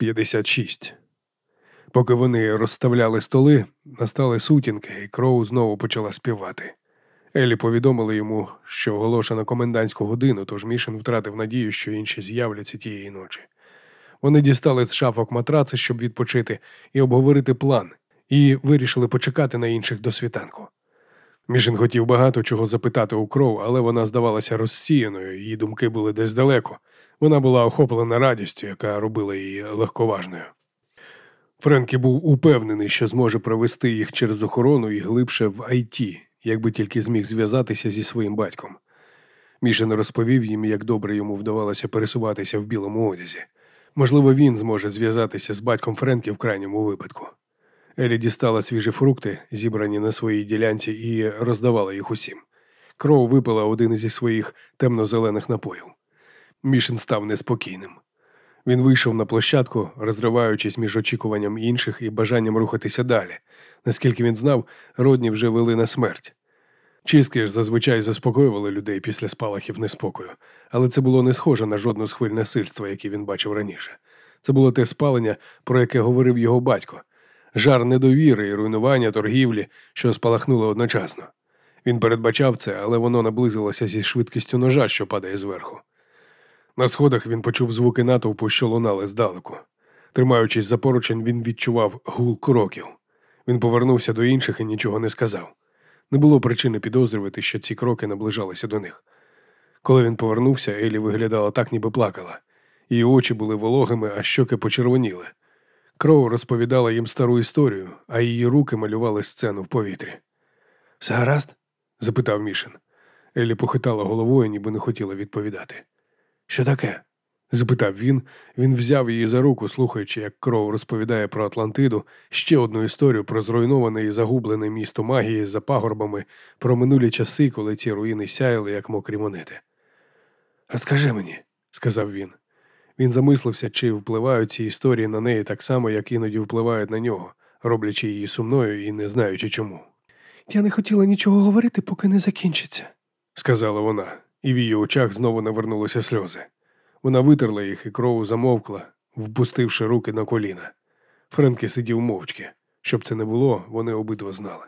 56. Поки вони розставляли столи, настали сутінки, і Кроу знову почала співати. Елі повідомили йому, що оголошено комендантську годину, тож Мішин втратив надію, що інші з'являться тієї ночі. Вони дістали з шафок матраци, щоб відпочити і обговорити план, і вирішили почекати на інших до світанку. Мішин хотів багато чого запитати у кров, але вона здавалася розсіяною, її думки були десь далеко. Вона була охоплена радістю, яка робила її легковажною. Френкі був упевнений, що зможе провести їх через охорону і глибше в Айті, якби тільки зміг зв'язатися зі своїм батьком. Мішин розповів їм, як добре йому вдавалося пересуватися в білому одязі. Можливо, він зможе зв'язатися з батьком Френкі в крайньому випадку. Елі дістала свіжі фрукти, зібрані на своїй ділянці, і роздавала їх усім. Кроу випила один із своїх темно-зелених напоїв. Мішин став неспокійним. Він вийшов на площадку, розриваючись між очікуванням інших і бажанням рухатися далі. Наскільки він знав, родні вже вели на смерть. Чистки ж зазвичай заспокоювали людей після спалахів неспокою, але це було не схоже на жодну з хвиль насильства, які він бачив раніше. Це було те спалення, про яке говорив його батько, жар недовіри і руйнування торгівлі, що спалахнули одночасно. Він передбачав це, але воно наблизилося зі швидкістю ножа, що падає зверху. На сходах він почув звуки натовпу, що лунали здалеку. Тримаючись за поручень, він відчував гул кроків. Він повернувся до інших і нічого не сказав. Не було причини підозрювати, що ці кроки наближалися до них. Коли він повернувся, Елі виглядала так, ніби плакала. Її очі були вологими, а щоки почервоніли. Кроу розповідала їм стару історію, а її руки малювали сцену в повітрі. Все гаразд? запитав Мішин. Елі похитала головою, ніби не хотіла відповідати. Що таке? запитав він. Він взяв її за руку, слухаючи, як Кроу розповідає про Атлантиду, ще одну історію про зруйноване і загублене місто магії за пагорбами, про минулі часи, коли ці руїни сяяли, як мокрі монети. Розкажи мені, сказав він. Він замислився, чи впливають ці історії на неї так само, як іноді впливають на нього, роблячи її сумною і не знаючи чому. Я не хотіла нічого говорити, поки не закінчиться, сказала вона, і в її очах знову навернулися сльози. Вона витерла їх, і крову замовкла, впустивши руки на коліна. Френкі сидів мовчки. Щоб це не було, вони обидва знали.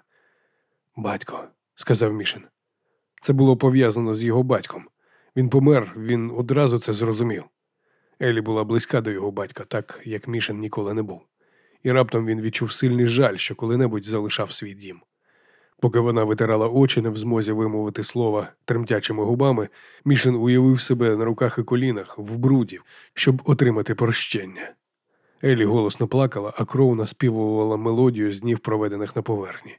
Батько, сказав Мішин. Це було пов'язано з його батьком. Він помер, він одразу це зрозумів. Елі була близька до його батька, так як Мішин ніколи не був. І раптом він відчув сильний жаль, що коли-небудь залишав свій дім. Поки вона витирала очі, не в змозі вимовити слова тремтячими губами, Мішин уявив себе на руках і колінах, в бруді, щоб отримати прощення. Елі голосно плакала, а кров наспівувала мелодію з днів, проведених на поверхні.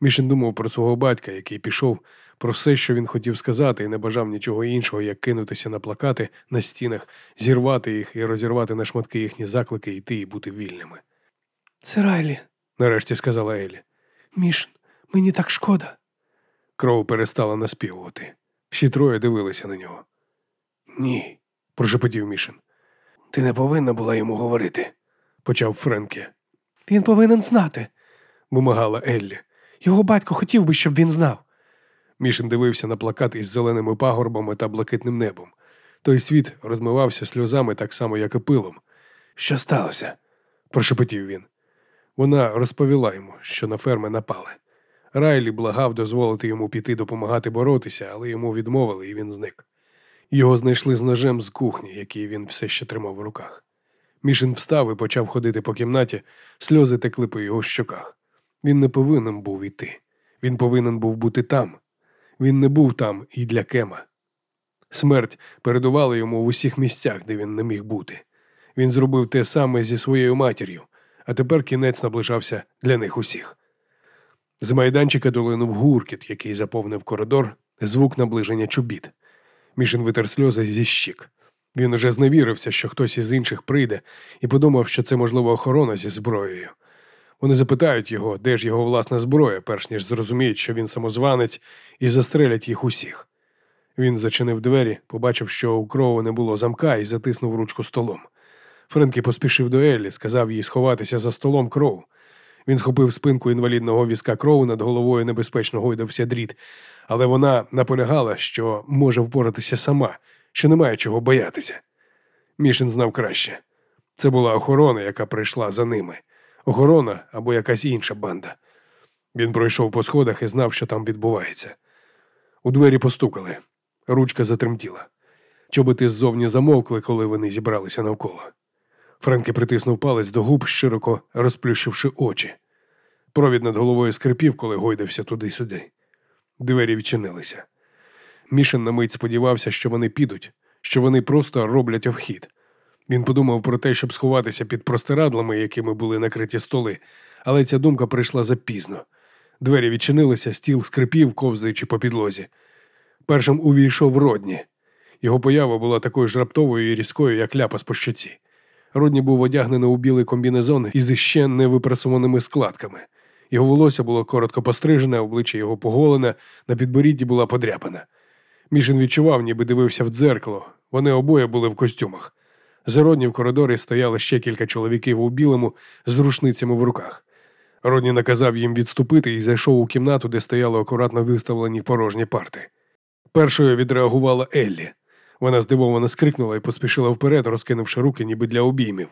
Мішин думав про свого батька, який пішов, про все, що він хотів сказати, і не бажав нічого іншого, як кинутися на плакати на стінах, зірвати їх і розірвати на шматки їхні заклики йти і бути вільними. Це Райлі, нарешті сказала Елі. Мішин, мені так шкода. Кров перестала наспівувати. Всі троє дивилися на нього. Ні, прошепотів Мішин. Ти не повинна була йому говорити, почав Френкі. Він повинен знати, вимагала Еллі. Його батько хотів би, щоб він знав. Мішин дивився на плакат із зеленими пагорбами та блакитним небом. Той світ розмивався сльозами так само, як і пилом. Що сталося? прошепотів він. Вона розповіла йому, що на ферми напали. Райлі благав дозволити йому піти допомагати боротися, але йому відмовили, і він зник. Його знайшли з ножем з кухні, який він все ще тримав в руках. Мішин встав і почав ходити по кімнаті, сльози текли по його щоках. Він не повинен був іти. Він повинен був бути там. Він не був там і для Кема. Смерть передувала йому в усіх місцях, де він не міг бути. Він зробив те саме зі своєю матір'ю, а тепер кінець наближався для них усіх. З майданчика долинув гуркіт, який заповнив коридор, звук наближення чобіт. Мішин витер сльози зі щік. Він уже зневірився, що хтось із інших прийде, і подумав, що це, можливо, охорона зі зброєю. Вони запитають його, де ж його власна зброя, перш ніж зрозуміють, що він самозванець, і застрелять їх усіх. Він зачинив двері, побачив, що у крову не було замка, і затиснув ручку столом. Френкі поспішив до Еллі, сказав їй сховатися за столом кров. Він схопив спинку інвалідного візка крову над головою небезпечно гойдався дріт, але вона наполягала, що може впоратися сама, що немає чого боятися. Мішин знав краще. Це була охорона, яка прийшла за ними. Охорона або якась інша банда. Він пройшов по сходах і знав, що там відбувається. У двері постукали. Ручка затремтіла. Чоботи ззовні замовкли, коли вони зібралися навколо. Френкі притиснув палець до губ, широко розплющивши очі. Провід над головою скрипів, коли гойдався туди-сюди. Двері відчинилися. Мішин на мить сподівався, що вони підуть, що вони просто роблять обхід. Він подумав про те, щоб сховатися під простирадлами, якими були накриті столи, але ця думка прийшла запізно. Двері відчинилися, стіл скрипів, ковзаючи по підлозі. Першим увійшов Родні. Його поява була такою ж раптовою і різкою, як ляпас по щоці. Родні був одягнений у білий комбінезон із іще невипрасуваними складками. Його волосся було коротко пострижене, обличчя його поголене, на підборідді була подряпана. Мішин відчував, ніби дивився в дзеркало. Вони обоє були в костюмах. За Родні в коридорі стояли ще кілька чоловіків у білому з рушницями в руках. Родні наказав їм відступити і зайшов у кімнату, де стояли акуратно виставлені порожні парти. Першою відреагувала Еллі. Вона здивовано скрикнула і поспішила вперед, розкинувши руки, ніби для обіймів.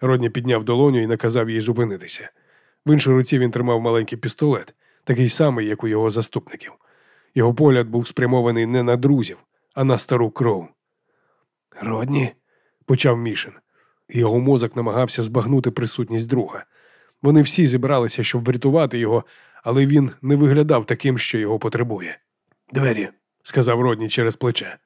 Родні підняв долоню і наказав їй зупинитися. В іншій руці він тримав маленький пістолет, такий самий, як у його заступників. Його погляд був спрямований не на друзів, а на стару кров. Родні, почав Мішин. Його мозок намагався збагнути присутність друга. Вони всі зібралися, щоб врятувати його, але він не виглядав таким, що його потребує. Двері, сказав Родні через плече.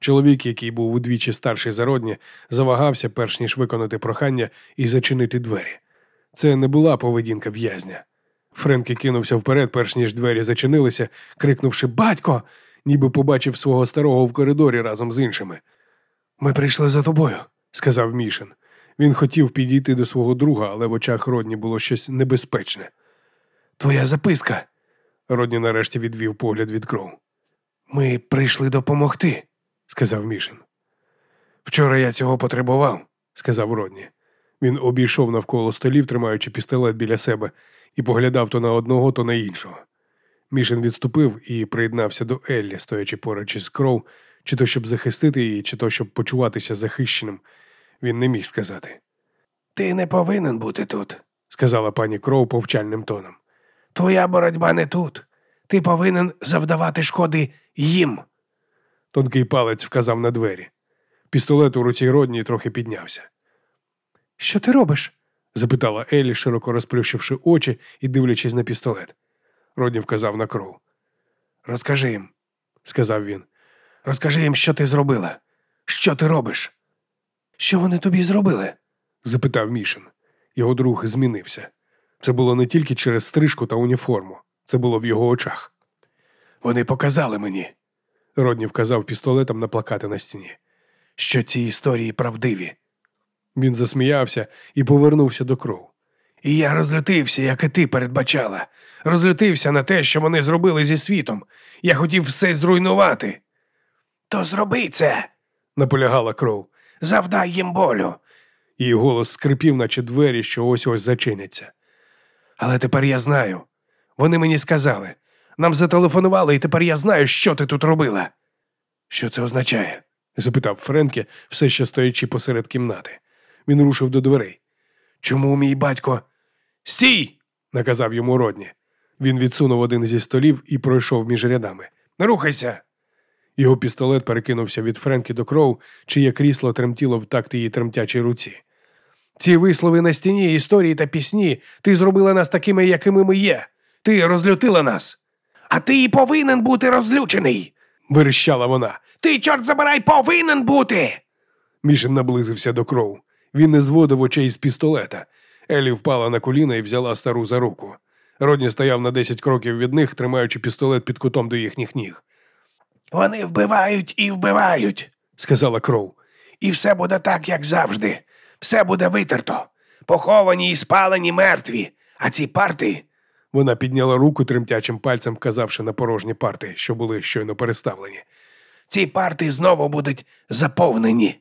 Чоловік, який був удвічі старший за Родні, завагався, перш ніж виконати прохання і зачинити двері. Це не була поведінка в'язня. Френкі кинувся вперед, перш ніж двері зачинилися, крикнувши Батько, ніби побачив свого старого в коридорі разом з іншими. Ми прийшли за тобою, сказав Мішин. Він хотів підійти до свого друга, але в очах Родні було щось небезпечне. Твоя записка. Родні нарешті відвів погляд від кров. Ми прийшли допомогти, сказав Мішин. Вчора я цього потребував, сказав Родні. Він обійшов навколо столів, тримаючи пістолет біля себе, і поглядав то на одного, то на іншого. Мішин відступив і приєднався до Еллі, стоячи поруч із кров, чи то щоб захистити її, чи то щоб почуватися захищеним. Він не міг сказати. Ти не повинен бути тут, сказала пані Кров повчальним тоном. Твоя боротьба не тут. Ти повинен завдавати шкоди їм. Тонкий палець вказав на двері. Пістолет у руці Родні трохи піднявся. Що ти робиш? запитала Еллі, широко розплющивши очі і дивлячись на пістолет. Родні вказав на кров. Розкажи їм, сказав він. Розкажи їм, що ти зробила. Що ти робиш? Що вони тобі зробили? запитав Мішин. Його друг змінився. Це було не тільки через стрижку та уніформу, це було в його очах. Вони показали мені, Родні вказав пістолетом на плакати на стіні, що ці історії правдиві. Він засміявся і повернувся до кров. І я розлютився, як і ти передбачала. Розлютився на те, що вони зробили зі світом. Я хотів все зруйнувати. То зроби це, наполягала кров. Завдай їм болю. Її голос скрипів, наче двері, що ось ось зачиняться. Але тепер я знаю. Вони мені сказали. Нам зателефонували, і тепер я знаю, що ти тут робила. Що це означає? запитав Френкі, все ще стоячи посеред кімнати. Він рушив до дверей. Чому мій батько? Стій! наказав йому Родні. Він відсунув один зі столів і пройшов між рядами. Не рухайся. Його пістолет перекинувся від Френкі до кров, чиє крісло тремтіло в такт її тремтячій руці. Ці вислови на стіні, історії та пісні, ти зробила нас такими, якими ми є. Ти розлютила нас. А ти і повинен бути розлючений, вирищала вона. Ти, чорт забирай, повинен бути. Мішин наблизився до кров. Він не зводив очей з пістолета. Елі впала на коліна і взяла стару за руку. Родні стояв на десять кроків від них, тримаючи пістолет під кутом до їхніх ніг. Вони вбивають і вбивають, сказала кров. І все буде так, як завжди. Все буде витерто. Поховані і спалені мертві. А ці парти. Вона підняла руку тремтячим пальцем, вказавши на порожні парти, що були щойно переставлені. Ці парти знову будуть заповнені.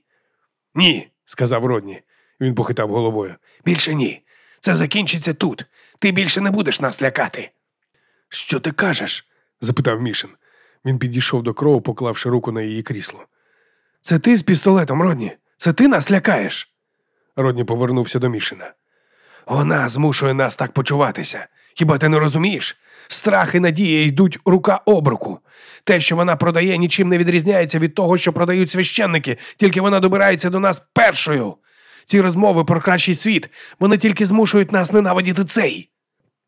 Ні, сказав Родні. Він похитав головою. Більше ні. Це закінчиться тут. Ти більше не будеш нас лякати. Що ти кажеш? запитав Мішин. Він підійшов до крову, поклавши руку на її крісло. Це ти з пістолетом, Родні? Це ти нас лякаєш? Родні повернувся до Мішина. Вона змушує нас так почуватися. Хіба ти не розумієш? Страх і надія йдуть рука об руку. Те, що вона продає, нічим не відрізняється від того, що продають священники, тільки вона добирається до нас першою. Ці розмови про кращий світ, вони тільки змушують нас ненавидіти цей.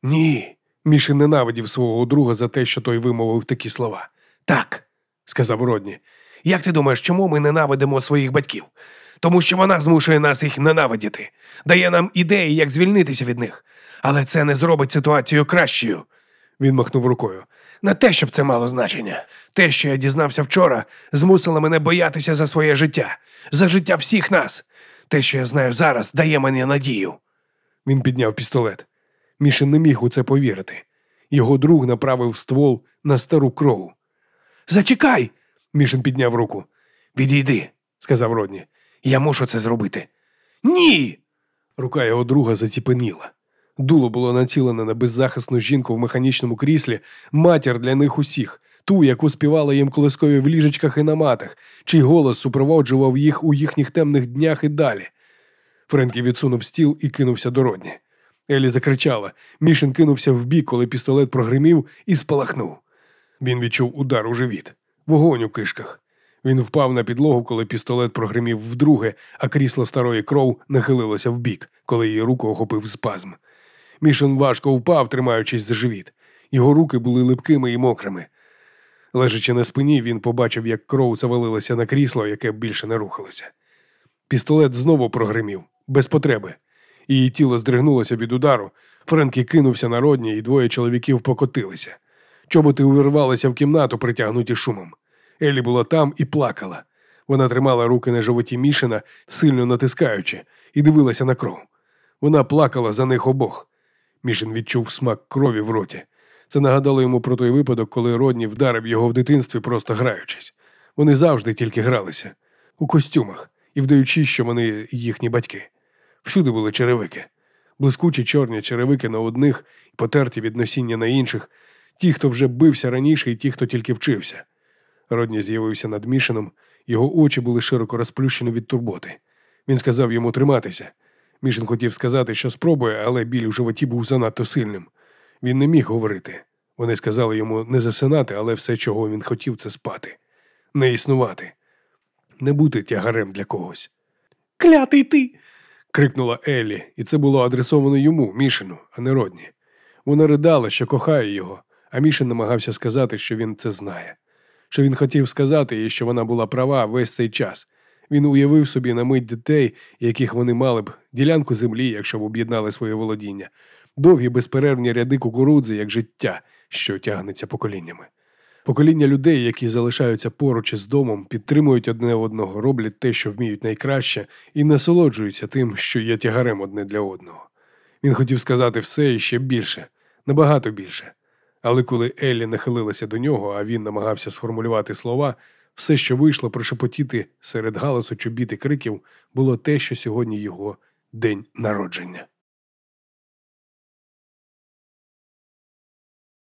Ні. Мішин ненавидів свого друга за те, що той вимовив такі слова. Так, сказав Родні. Як ти думаєш, чому ми ненавидимо своїх батьків? Тому що вона змушує нас їх ненавидіти, дає нам ідеї, як звільнитися від них. Але це не зробить ситуацію кращою. Він махнув рукою. Не те, щоб це мало значення. Те, що я дізнався вчора, змусило мене боятися за своє життя, за життя всіх нас. Те, що я знаю зараз, дає мені надію. Він підняв пістолет. Мішин не міг у це повірити. Його друг направив ствол на стару кров. Зачекай. Мішин підняв руку. Відійди, сказав Родні. Я мушу це зробити. Ні. Рука його друга заціпеніла. Дуло було націлене на беззахисну жінку в механічному кріслі, матір для них усіх, ту, яку співала їм колискові в ліжечках і на матах, чий голос супроводжував їх у їхніх темних днях і далі. Френкі відсунув стіл і кинувся до Родні. Елі закричала. Мішин кинувся вбік, коли пістолет прогримів і спалахнув. Він відчув удар у живіт, вогонь у кишках. Він впав на підлогу, коли пістолет прогримів вдруге, а крісло старої кров нахилилося вбік, коли її руку охопив спазм. Мішин важко впав, тримаючись за живіт. Його руки були липкими і мокрими. Лежачи на спині, він побачив, як кров завалилася на крісло, яке більше не рухалося. Пістолет знову прогримів, без потреби. Її тіло здригнулося від удару. Френкі кинувся на родні, і двоє чоловіків покотилися. Чоботи увірвалися в кімнату, притягнуті шумом. Елі була там і плакала. Вона тримала руки на животі Мішина, сильно натискаючи, і дивилася на кров. Вона плакала за них обох. Мішин відчув смак крові в роті. Це нагадало йому про той випадок, коли Родні вдарив його в дитинстві, просто граючись. Вони завжди тільки гралися у костюмах і вдаючи, що вони їхні батьки. Всюди були черевики, блискучі чорні черевики на одних потерті від носіння на інших, ті, хто вже бився раніше, і ті, хто тільки вчився. Родні з'явився над Мішином, його очі були широко розплющені від турботи. Він сказав йому триматися. Мішин хотів сказати, що спробує, але біль у животі був занадто сильним. Він не міг говорити. Вони сказали йому не засинати, але все, чого він хотів, це спати, не існувати, не бути тягарем для когось. Клятий ти. крикнула Еллі, і це було адресовано йому, Мішину, а не Родні. Вона ридала, що кохає його, а Мішин намагався сказати, що він це знає, що він хотів сказати їй, що вона була права весь цей час. Він уявив собі на мить дітей, яких вони мали б, ділянку землі, якщо б об'єднали своє володіння, довгі безперервні ряди кукурудзи, як життя, що тягнеться поколіннями. Покоління людей, які залишаються поруч із домом, підтримують одне одного, роблять те, що вміють найкраще, і насолоджуються тим, що є тягарем одне для одного. Він хотів сказати все і ще більше, набагато більше. Але коли Еллі нахилилася до нього, а він намагався сформулювати слова, все, що вийшло прошепотіти серед галасу чобіт і криків, було те, що сьогодні його день народження.